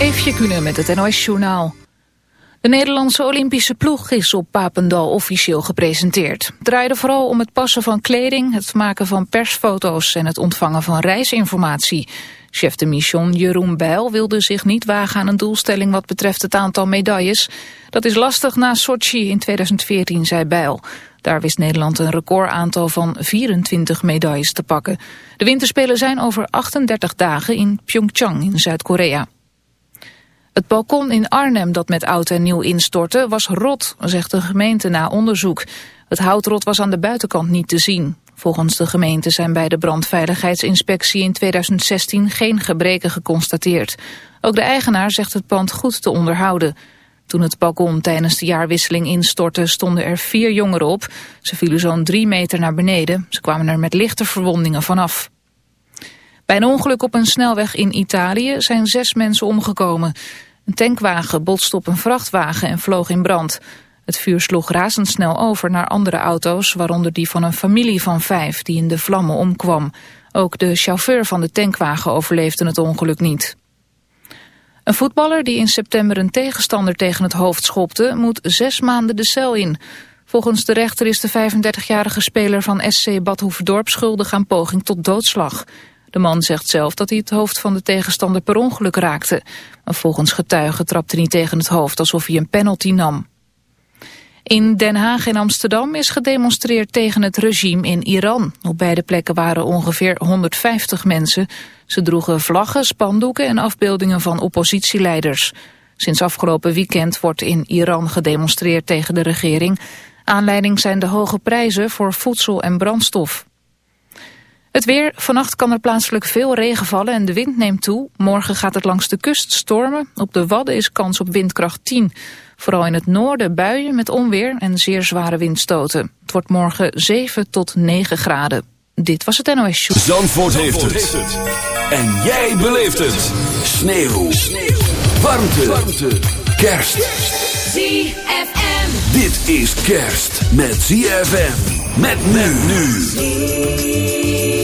Eefje Kunnen met het NOS-journaal. De Nederlandse Olympische ploeg is op Papendal officieel gepresenteerd. Het draaide vooral om het passen van kleding, het maken van persfoto's en het ontvangen van reisinformatie. Chef de mission Jeroen Bijl wilde zich niet wagen aan een doelstelling wat betreft het aantal medailles. Dat is lastig na Sochi in 2014, zei Bijl. Daar wist Nederland een recordaantal van 24 medailles te pakken. De winterspelen zijn over 38 dagen in Pyeongchang in Zuid-Korea. Het balkon in Arnhem dat met oud en nieuw instortte was rot, zegt de gemeente na onderzoek. Het houtrot was aan de buitenkant niet te zien. Volgens de gemeente zijn bij de brandveiligheidsinspectie in 2016 geen gebreken geconstateerd. Ook de eigenaar zegt het pand goed te onderhouden. Toen het balkon tijdens de jaarwisseling instortte stonden er vier jongeren op. Ze vielen zo'n drie meter naar beneden. Ze kwamen er met lichte verwondingen vanaf. Bij een ongeluk op een snelweg in Italië zijn zes mensen omgekomen. Een tankwagen botste op een vrachtwagen en vloog in brand. Het vuur sloeg razendsnel over naar andere auto's, waaronder die van een familie van vijf die in de vlammen omkwam. Ook de chauffeur van de tankwagen overleefde het ongeluk niet. Een voetballer die in september een tegenstander tegen het hoofd schopte, moet zes maanden de cel in. Volgens de rechter is de 35-jarige speler van SC Badhoevedorp schuldig aan poging tot doodslag. De man zegt zelf dat hij het hoofd van de tegenstander per ongeluk raakte. Maar volgens getuigen trapte hij tegen het hoofd alsof hij een penalty nam. In Den Haag en Amsterdam is gedemonstreerd tegen het regime in Iran. Op beide plekken waren ongeveer 150 mensen. Ze droegen vlaggen, spandoeken en afbeeldingen van oppositieleiders. Sinds afgelopen weekend wordt in Iran gedemonstreerd tegen de regering. Aanleiding zijn de hoge prijzen voor voedsel en brandstof. Het weer. Vannacht kan er plaatselijk veel regen vallen en de wind neemt toe. Morgen gaat het langs de kust stormen. Op de Wadden is kans op windkracht 10. Vooral in het noorden buien met onweer en zeer zware windstoten. Het wordt morgen 7 tot 9 graden. Dit was het NOS Show. Zandvoort, heeft, het. En jij beleeft het. Sneeuw. Sneeuw. Warmte. Warmte. Kerst. ZFM. Dit is kerst met ZFM. Met men nu.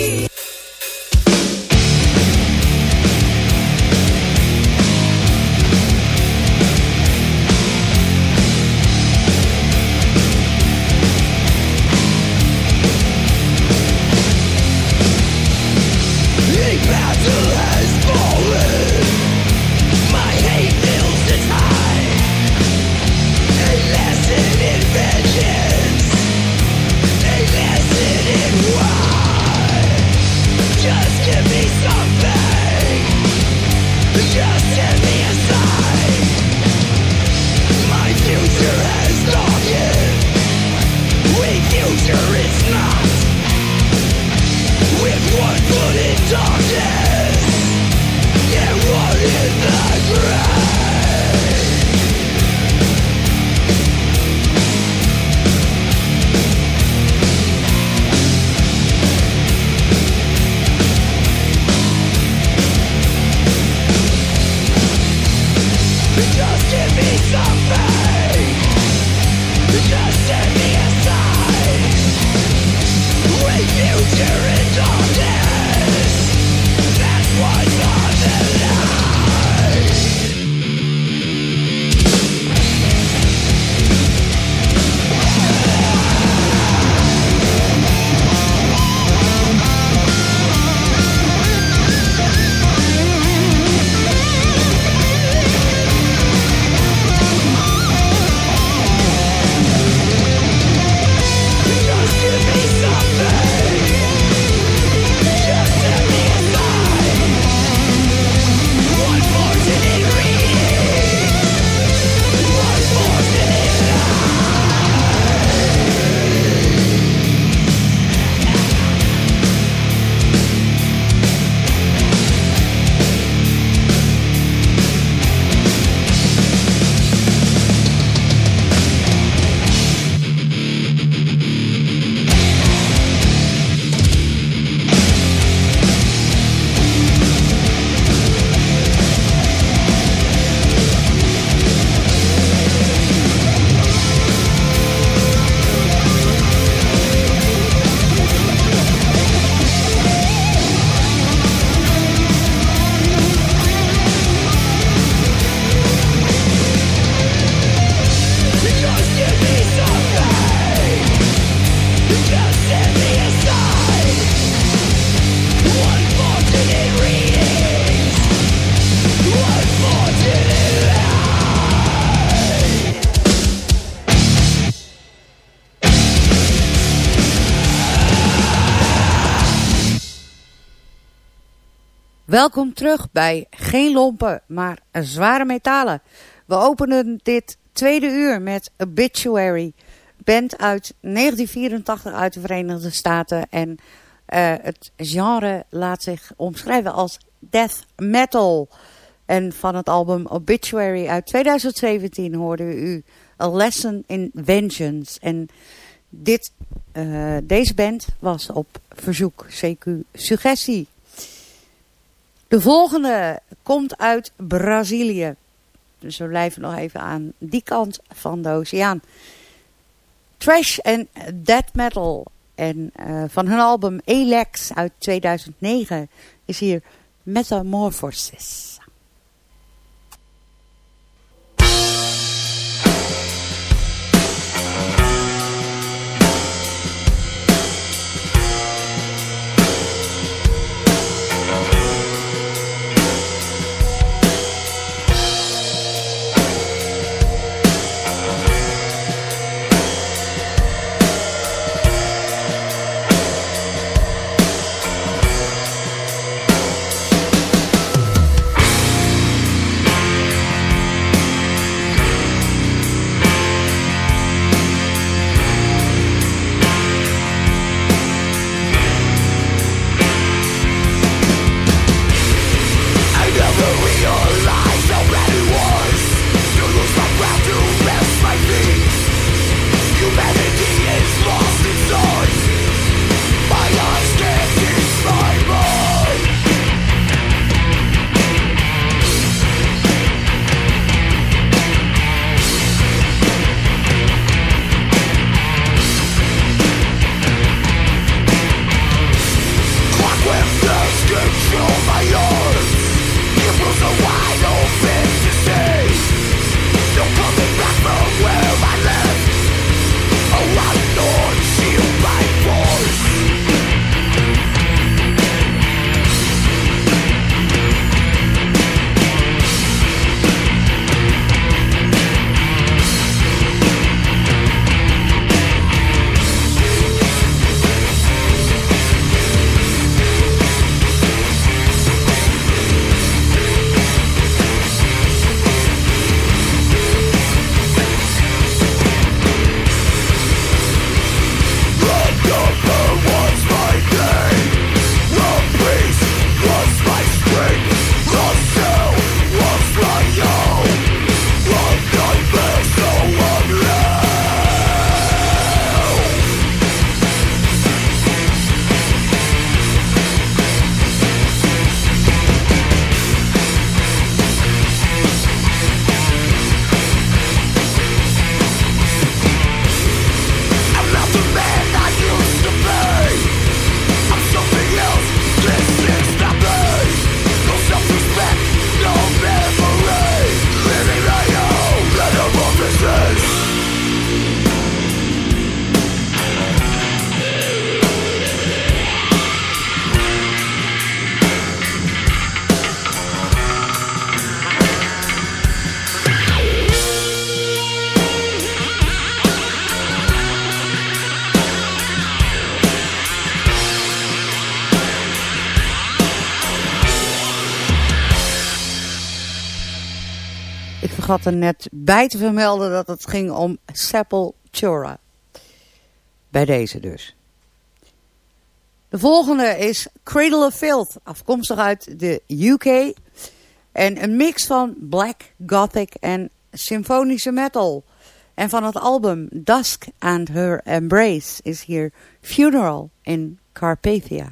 Welkom terug bij Geen Lompen, maar Zware Metalen. We openen dit tweede uur met Obituary. Band uit 1984 uit de Verenigde Staten. En uh, het genre laat zich omschrijven als death metal. En van het album Obituary uit 2017 hoorde u A Lesson in Vengeance. En dit, uh, deze band was op verzoek CQ Suggestie. De volgende komt uit Brazilië. Dus we blijven nog even aan die kant van de oceaan. Trash en Death Metal. En uh, van hun album Elex uit 2009 is hier Metamorphosis. Had er net bij te vermelden dat het ging om Sepultura. Bij deze dus. De volgende is Cradle of Filth, afkomstig uit de UK. En een mix van black, gothic en symfonische metal. En van het album Dusk and Her Embrace is hier Funeral in Carpathia.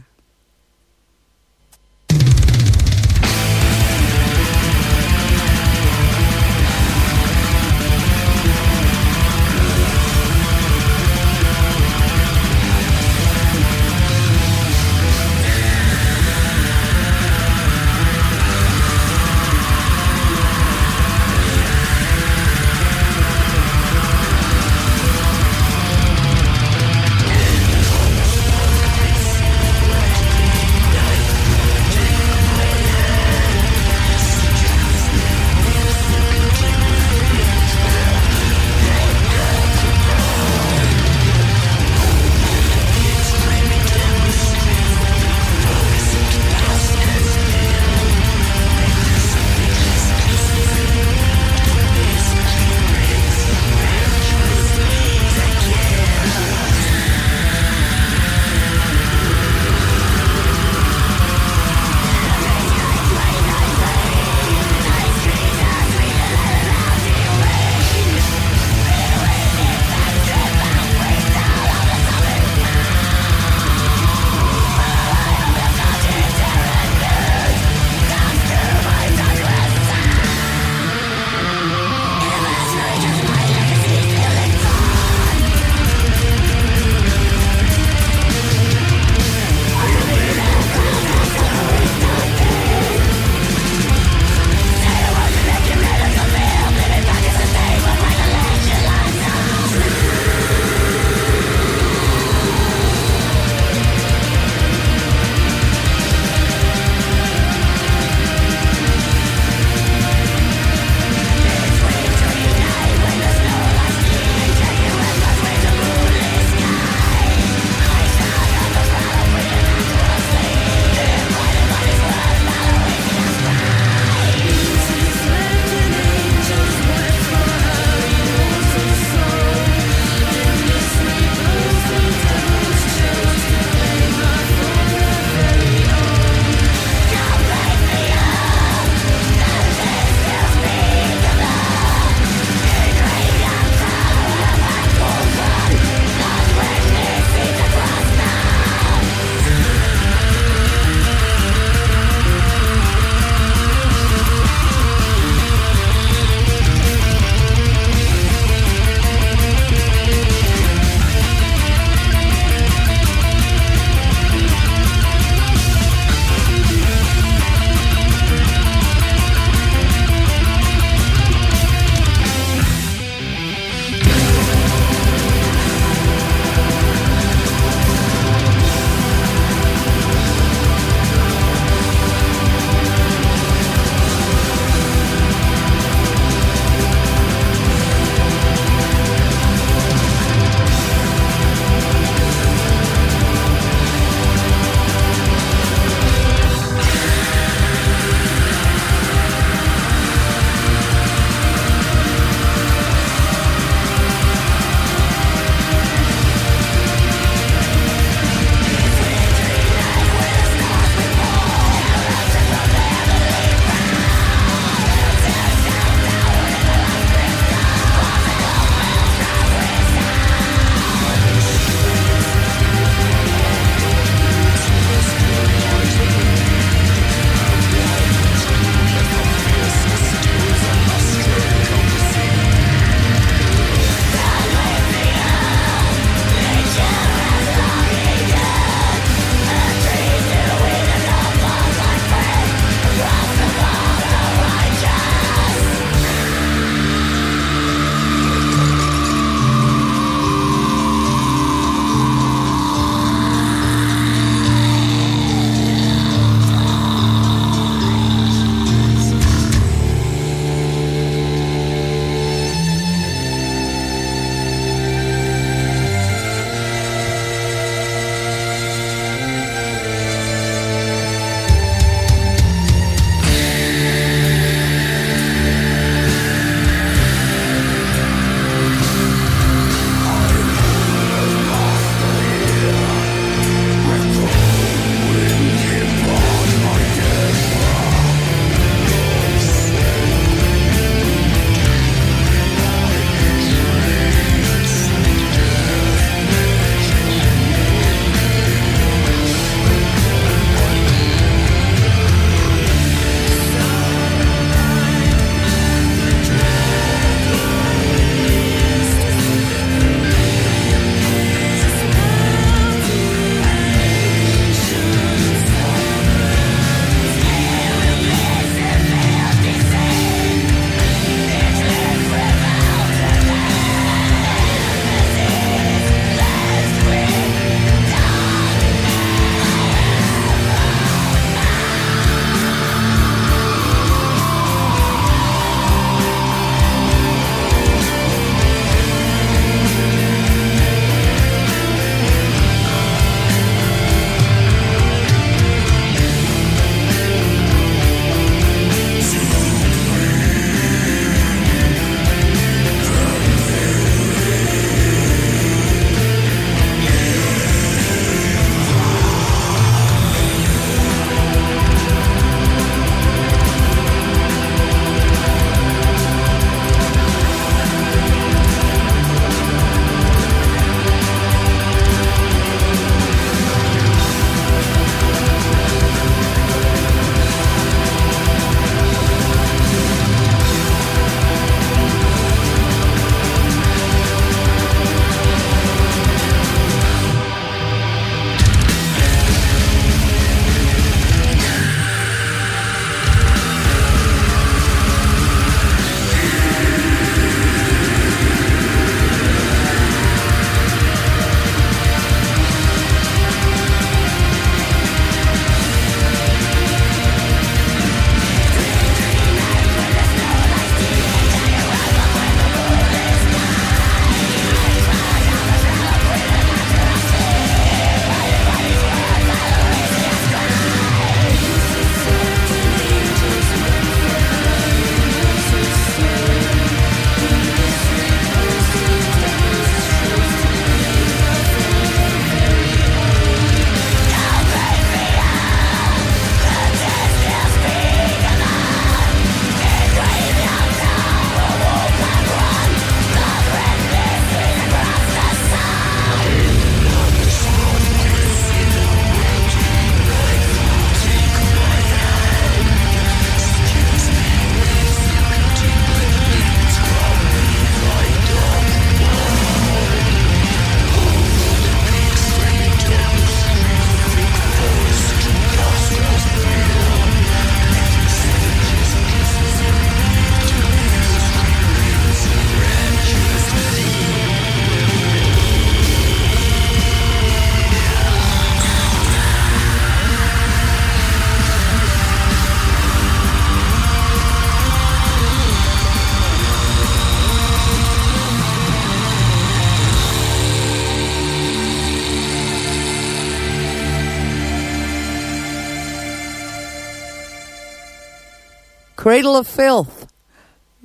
Cradle of Filth.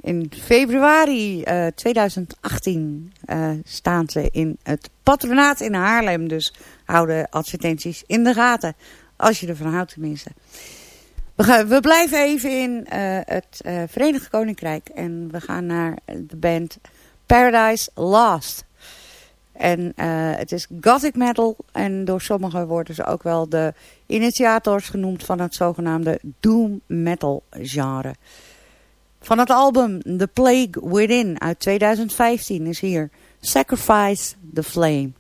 In februari 2018 uh, staan ze in het patronaat in Haarlem. Dus houden advertenties in de gaten. Als je ervan houdt tenminste. We, we blijven even in uh, het Verenigd Koninkrijk. En we gaan naar de band Paradise Lost. En uh, het is gothic metal. En door sommigen worden ze ook wel de initiators genoemd van het zogenaamde doom metal genre. Van het album The Plague Within uit 2015 is hier Sacrifice the Flame.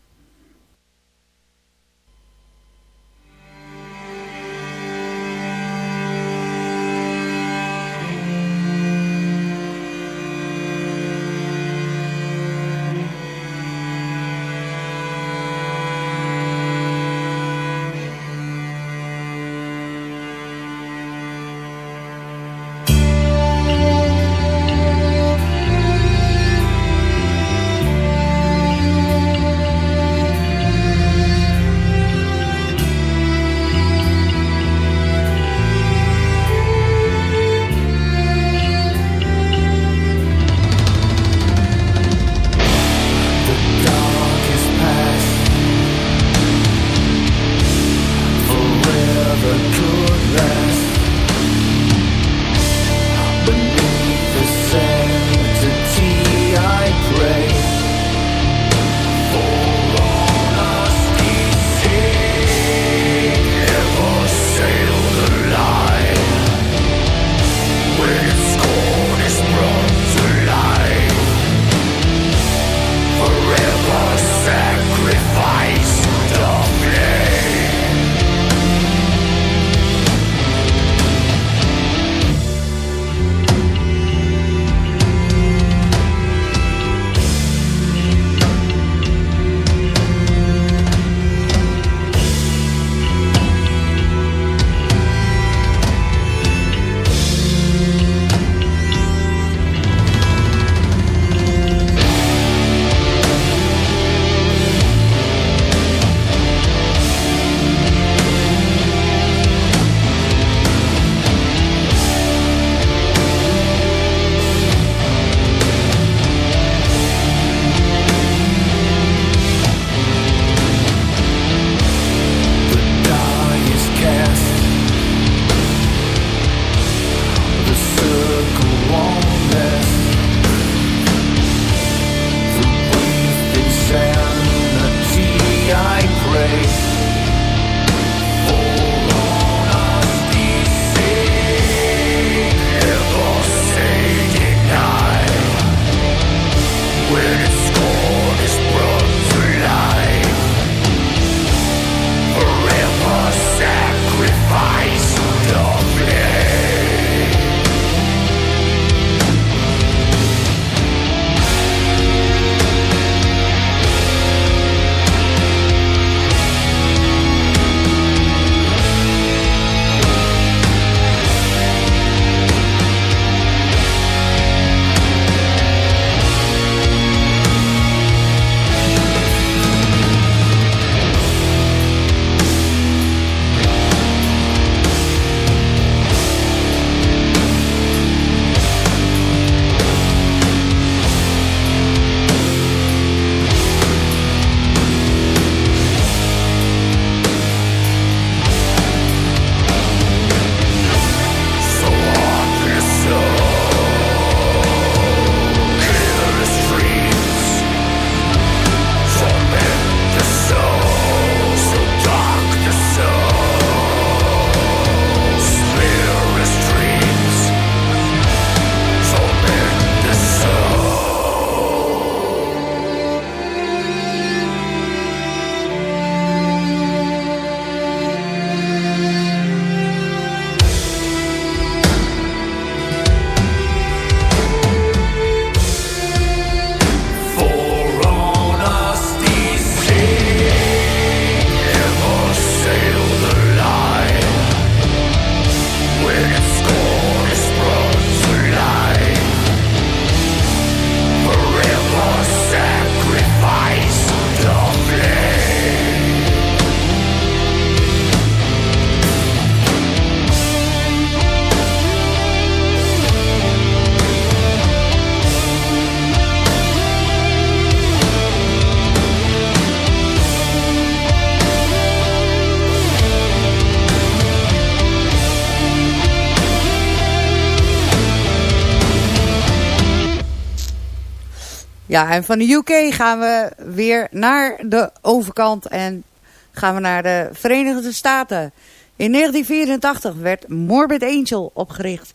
En van de UK gaan we weer naar de overkant en gaan we naar de Verenigde Staten. In 1984 werd Morbid Angel opgericht.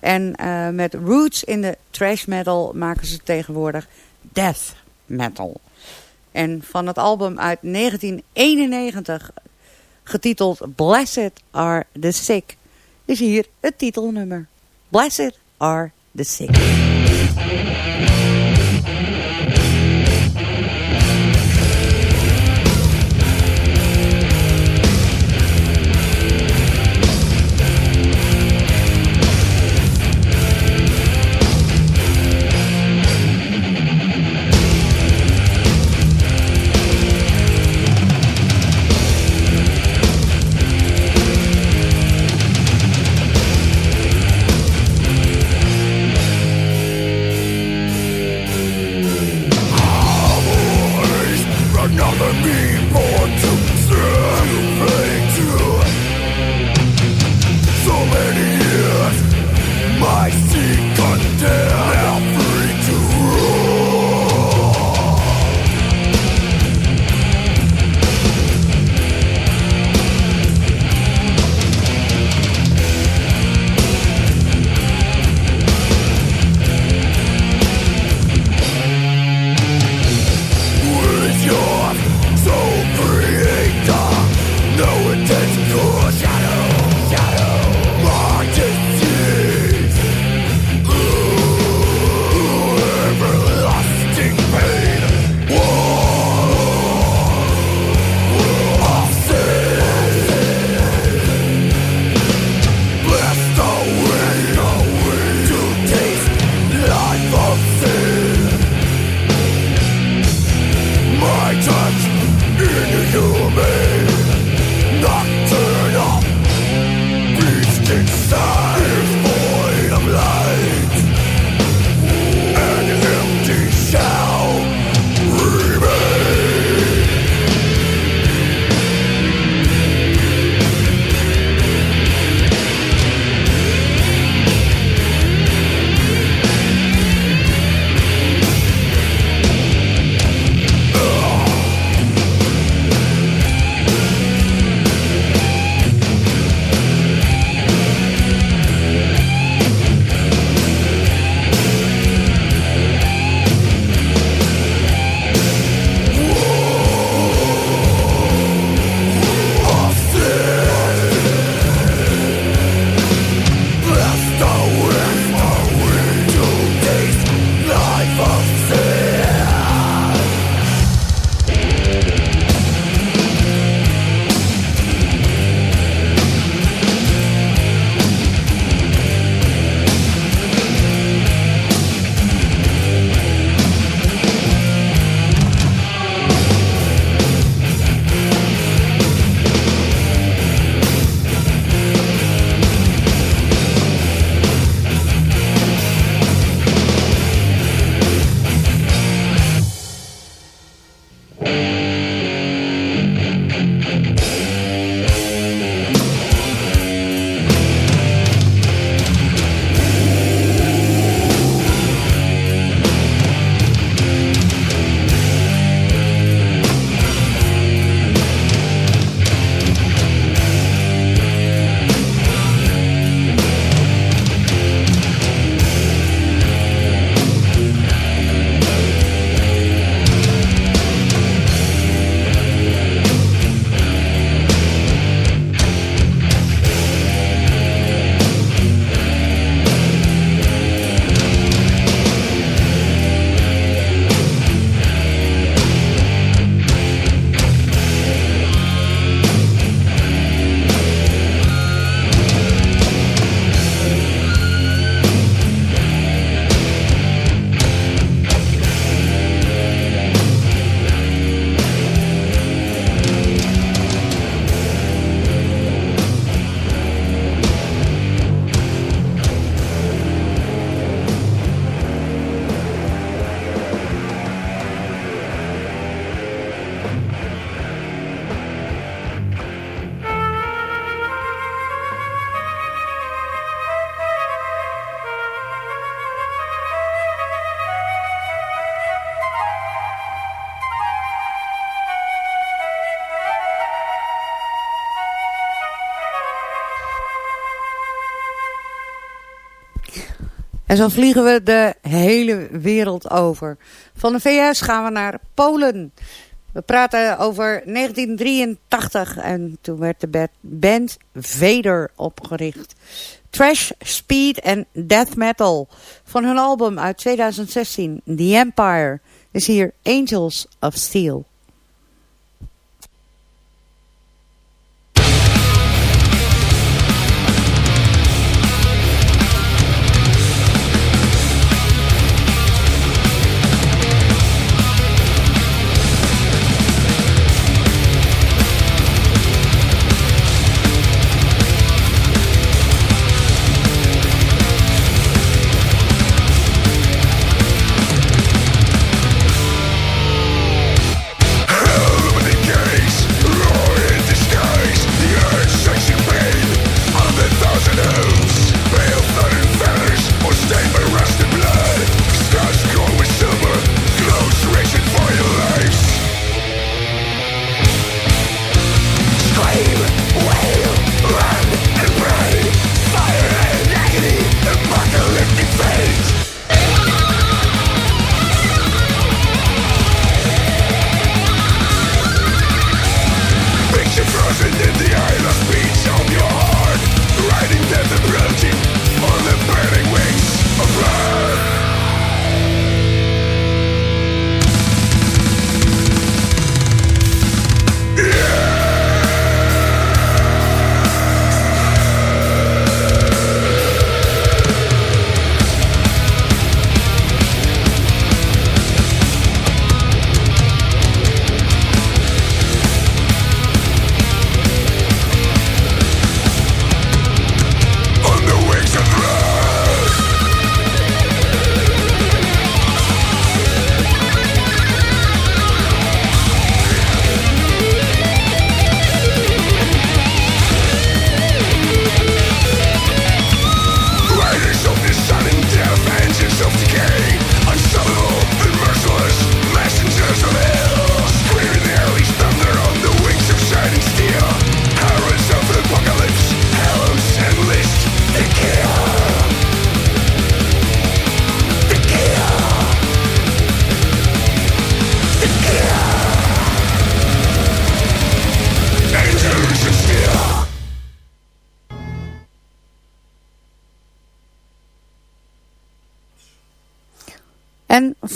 En uh, met roots in de trash metal maken ze tegenwoordig death metal. En van het album uit 1991, getiteld Blessed Are the Sick, is hier het titelnummer. Blessed Are the Sick. En zo vliegen we de hele wereld over. Van de VS gaan we naar Polen. We praten over 1983 en toen werd de band Vader opgericht. Trash, Speed en Death Metal. Van hun album uit 2016, The Empire, is hier Angels of Steel.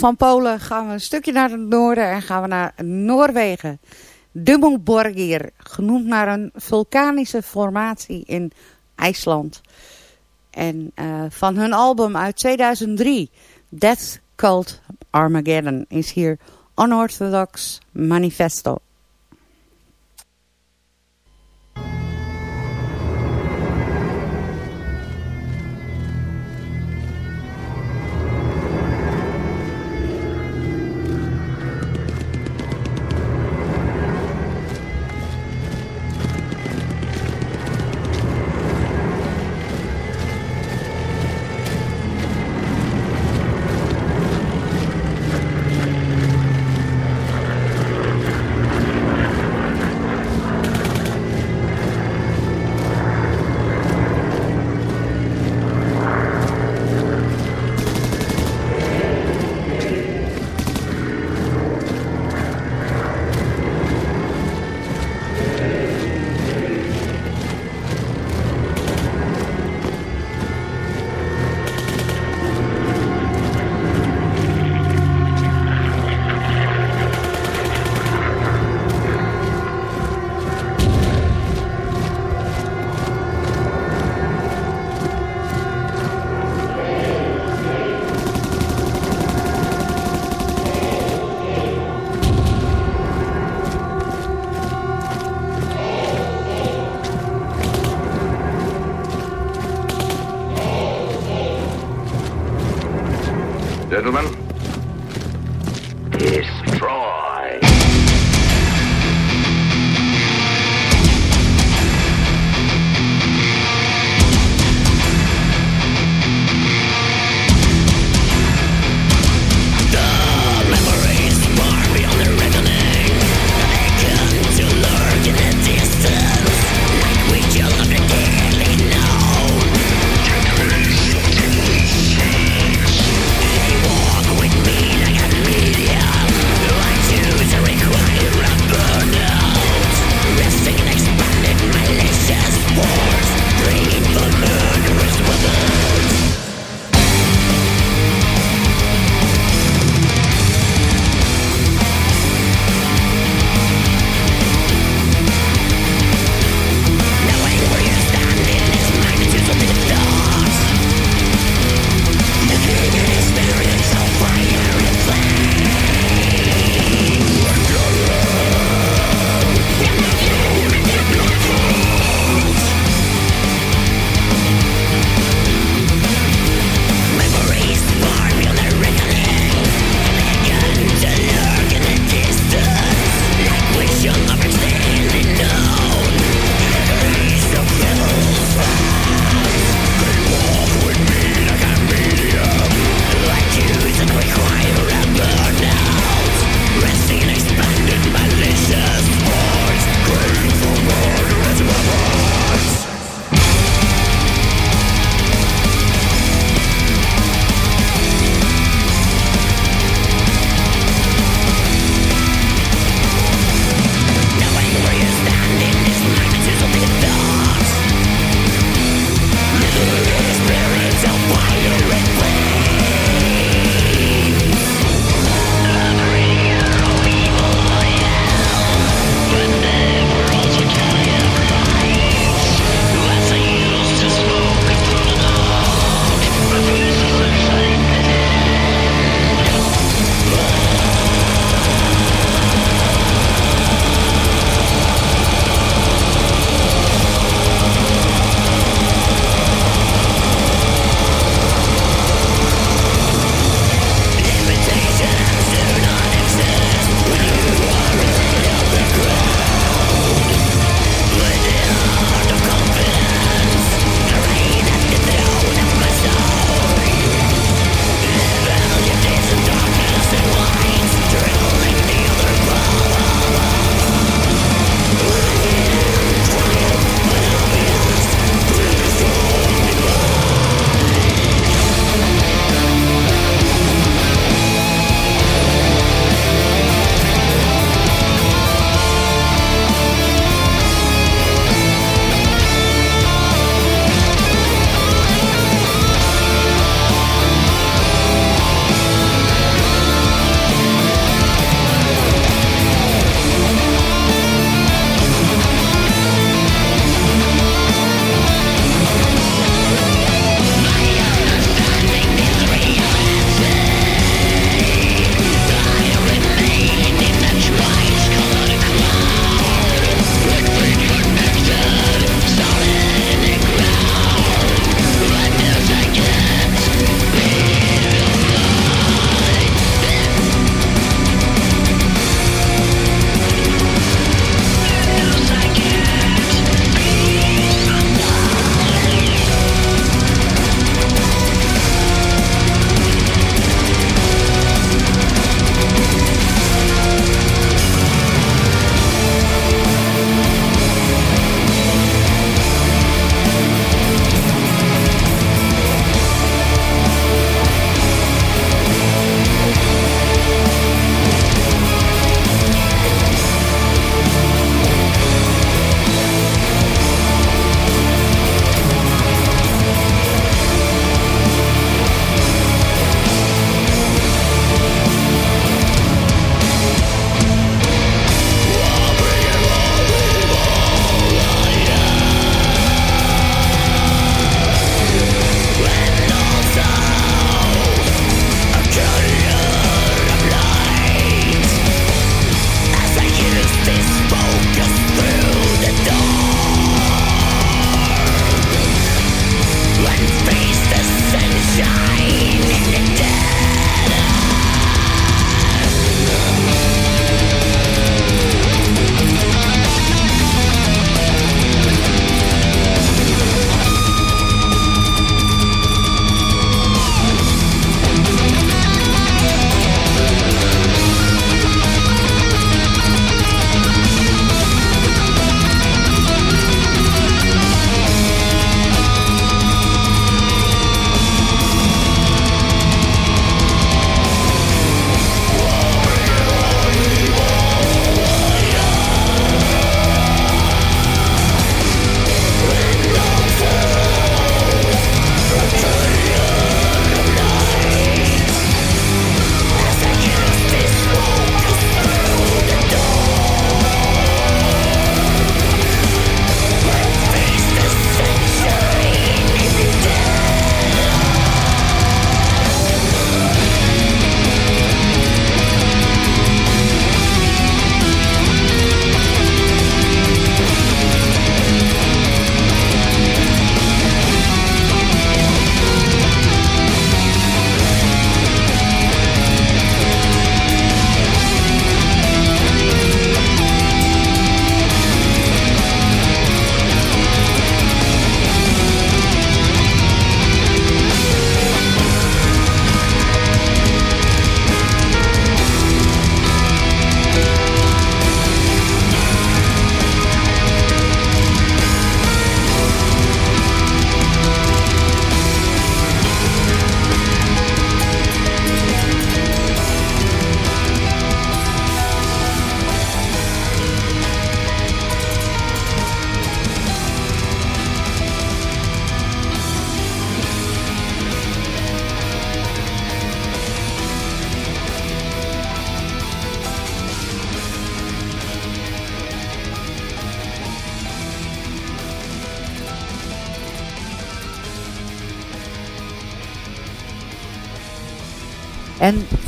Van Polen gaan we een stukje naar het noorden en gaan we naar Noorwegen. Dummelborgir, genoemd naar een vulkanische formatie in IJsland. En uh, van hun album uit 2003, Death Cult Armageddon, is hier Unorthodox Manifesto.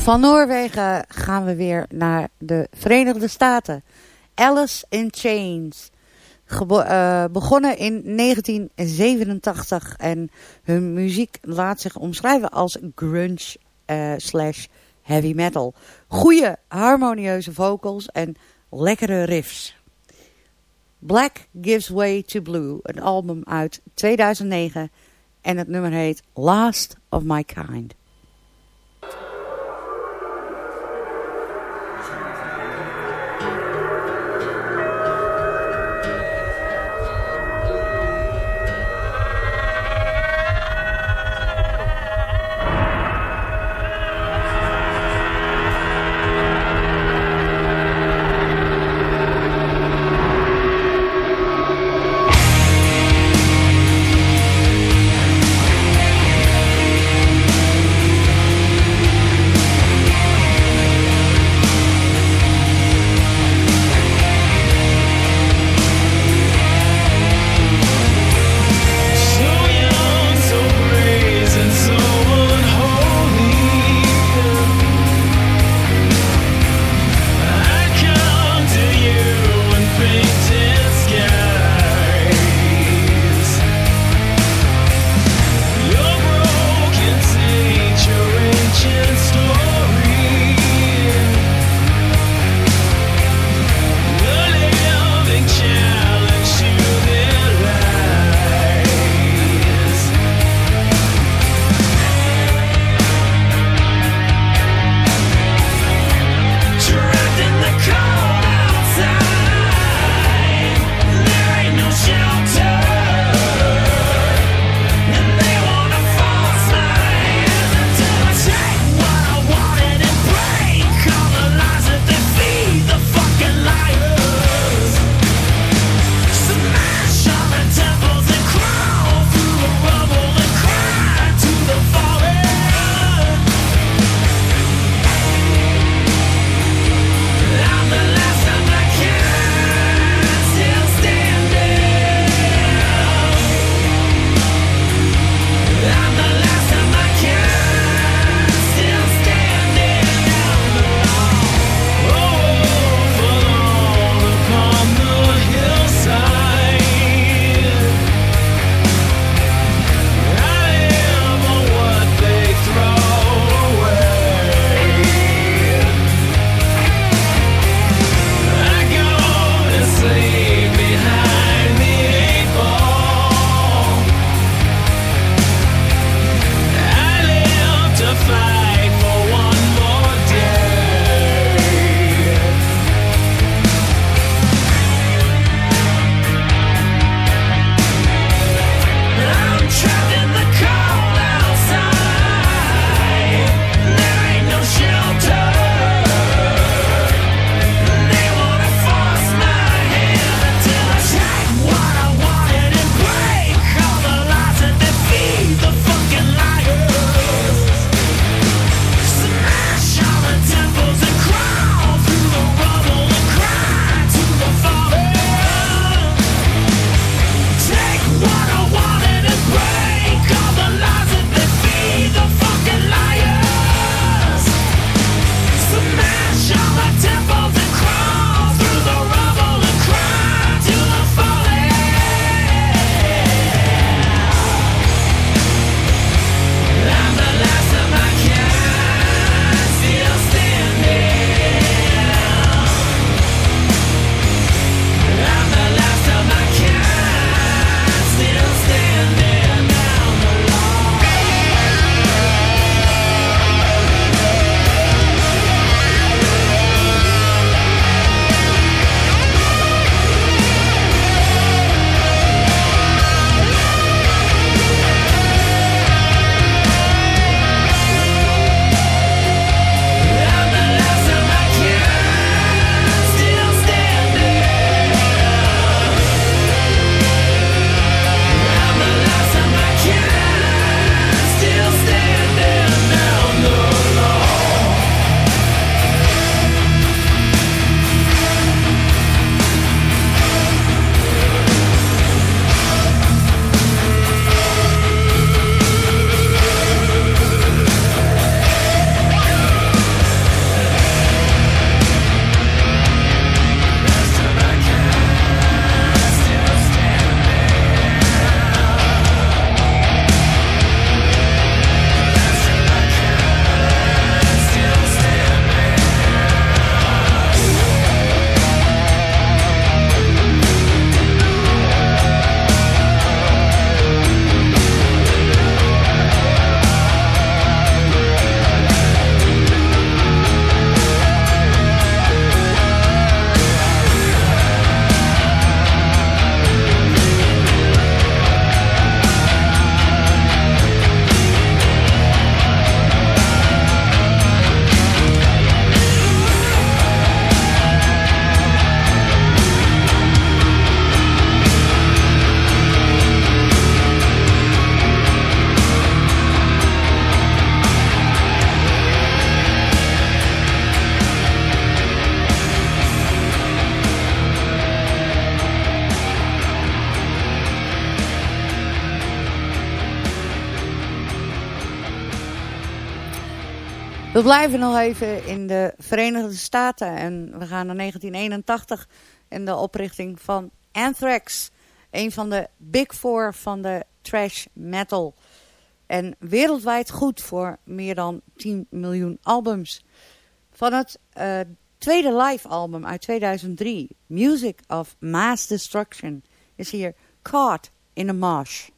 Van Noorwegen gaan we weer naar de Verenigde Staten. Alice in Chains. Uh, begonnen in 1987 en hun muziek laat zich omschrijven als grunge uh, slash heavy metal. Goede harmonieuze vocals en lekkere riffs. Black Gives Way to Blue, een album uit 2009 en het nummer heet Last of My Kind. Blijven nog even in de Verenigde Staten en we gaan naar 1981 en de oprichting van Anthrax. Een van de big four van de trash metal. En wereldwijd goed voor meer dan 10 miljoen albums. Van het uh, tweede live album uit 2003, Music of Mass Destruction, is hier Caught in a Marsh.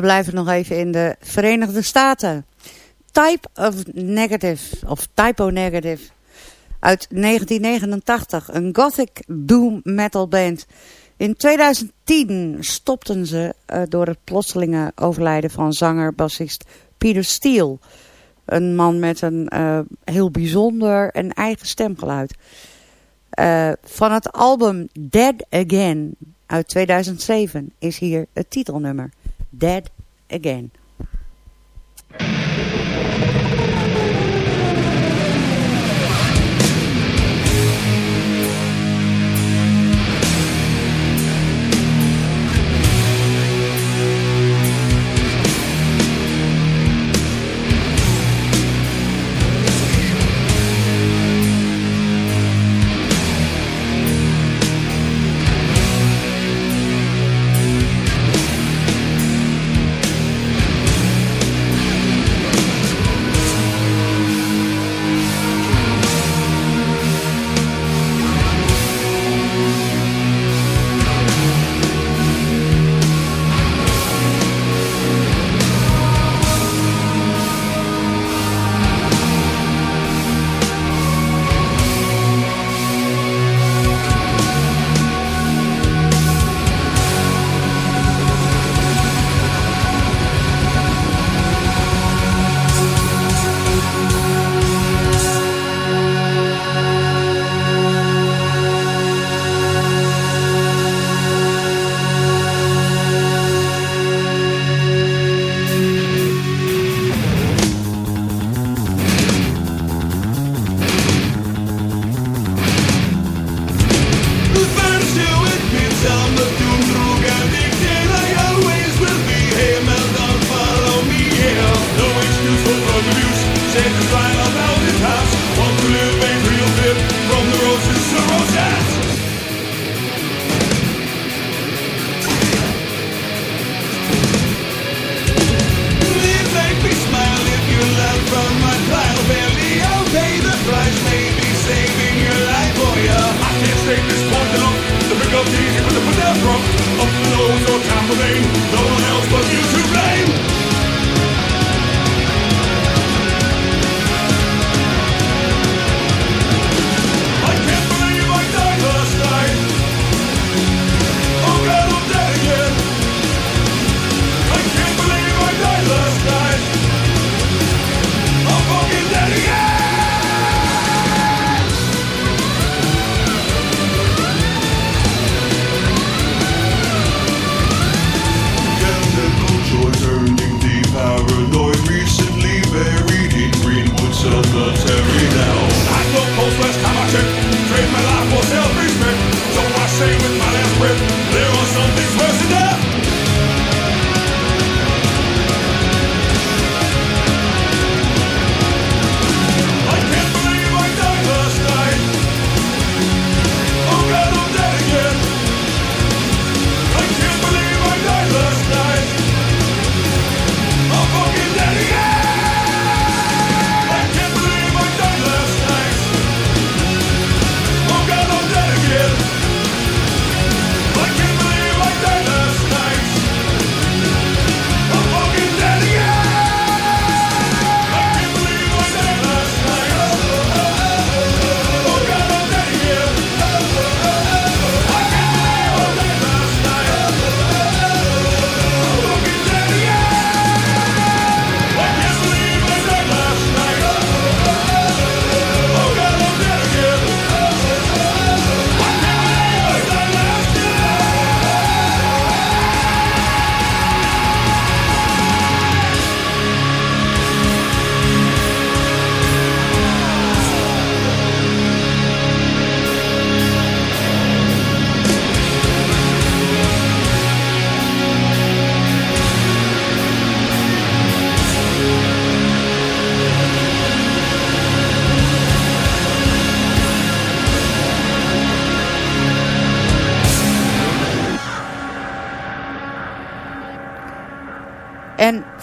We blijven nog even in de Verenigde Staten. Type of Negative, of Typo Negative, uit 1989. Een gothic doom metal band. In 2010 stopten ze uh, door het plotselinge overlijden van zanger-bassist Peter Steele. Een man met een uh, heel bijzonder en eigen stemgeluid. Uh, van het album Dead Again uit 2007 is hier het titelnummer. Dead Again.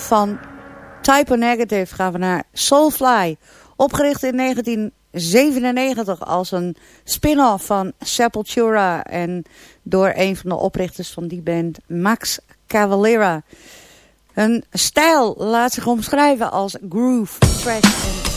Van Type Negative gaan we naar Soulfly. Opgericht in 1997 als een spin-off van Sepultura. En door een van de oprichters van die band, Max Cavalera. Hun stijl laat zich omschrijven als groove, trash en